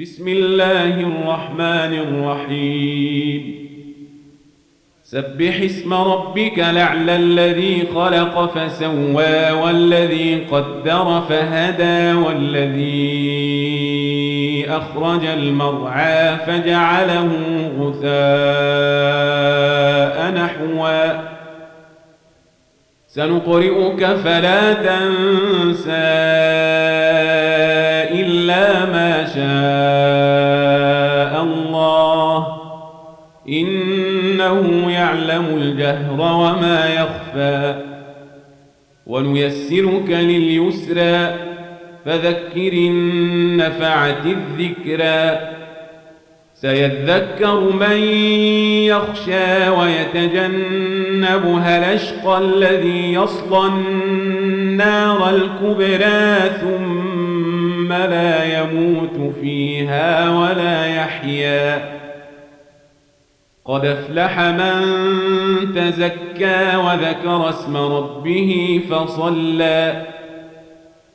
بسم الله الرحمن الرحيم. سبح اسم ربك لعلى الذي خلق فسوى والذي قدر فهدى والذي أخرج المرعى فجعله غثاء نحوا سنقرئك فلا تنسى إلا ما شاء الله. إنه يعلم الجهر وما يخفى. ونيسرك لليسرى. فذكر النفعة الذكرى. سيذكر من يخشى ويتجنبها الأشقى الذي يصلى النار الكبرى. ثم لا يموت فيها ولا يحيا. قد أفلح من تزكى وذكر اسم ربه فصلى.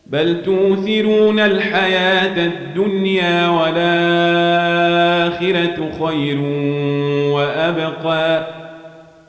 بل توثرون الحياة الدنيا والآخرة خير وأبقى.